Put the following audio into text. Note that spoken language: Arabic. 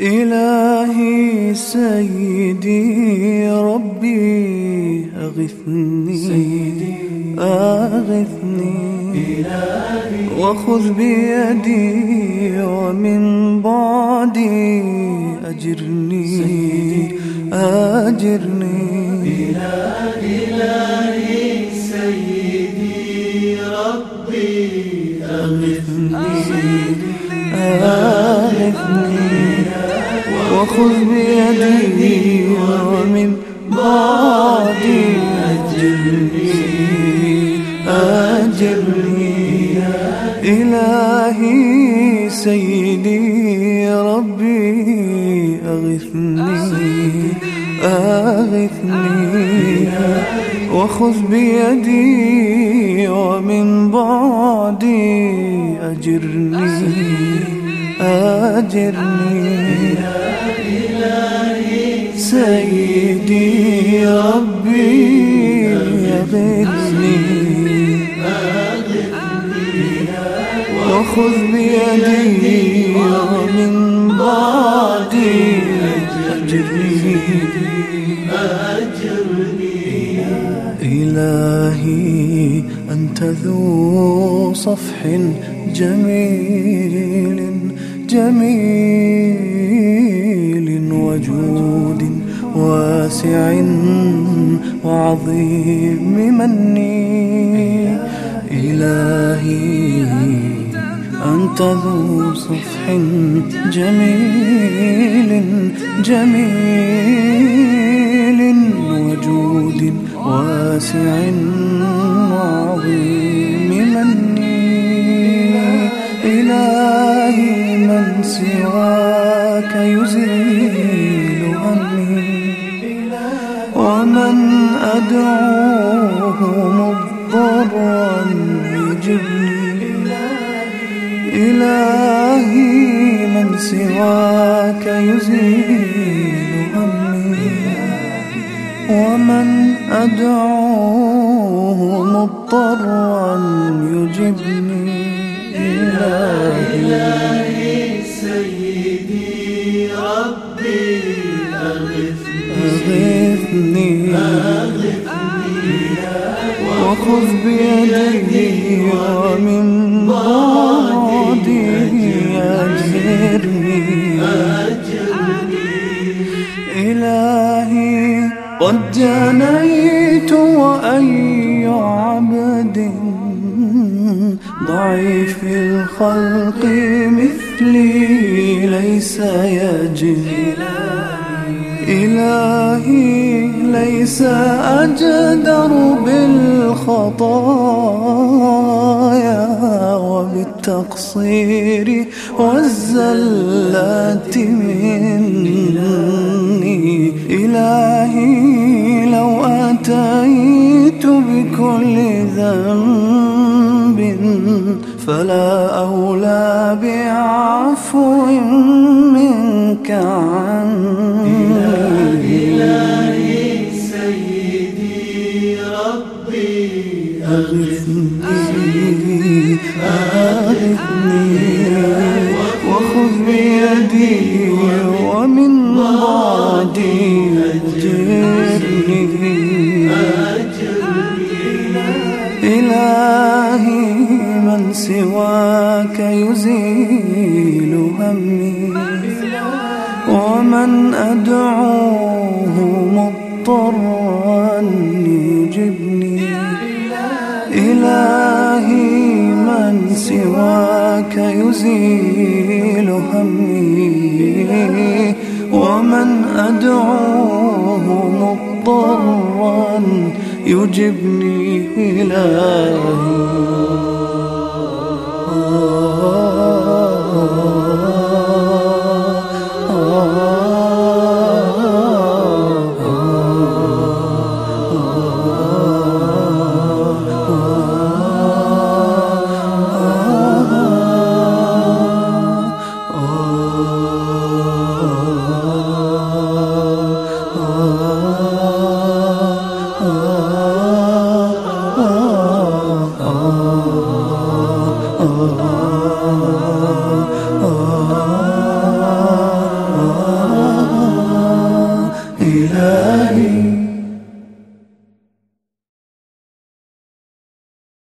إلهي سيدي ربي أغثني سيدي أغثني. إلهي وخذ بيدي ومن بعدي أجرني سيدي أجرني. إلهي سيدي ربي أغثني أغثني. وخذ بيدي ومن بعدي أجرني أجرني إلهي سيدي ربي أغثني أغثني وخذ بيدي ومن بعدي أجرني أجرني سيدي ربي أغثني وخذ بيدي ومن بعدي أجرني. إلهي أنت ذو صفح جميل جميل وجود واسع وعظيم مني. إلهي أنت ذو صفح جميل جميل وجود واسع وعظيم مني. إلهي من سواك يزيل أدعوه مضطرا يجبني إلهي من سواك يزيل همي ومن أدعوه مضطرا يجبني إلهي سيدي ربي أغثني. أغثني وخذ بيدي ومن بعدي أجرني إلهي قد جنيت وأي عبد ضعيف الخلق مثلي ليس يجري. إلهي ليس أجدر بالخطايا وبالتقصير والزلات مني. إلهي لو أتيت بكل ذنب فلا أولى بعفو منك عني وخذ بيدي ومن بعدي أجرني. إلهي من سواك يزيل همي. ومن أدعوه مضطرا يجبني. إلهي من سواك يزيل همي. ومن أدعوه مضطرا يجبني إلهي.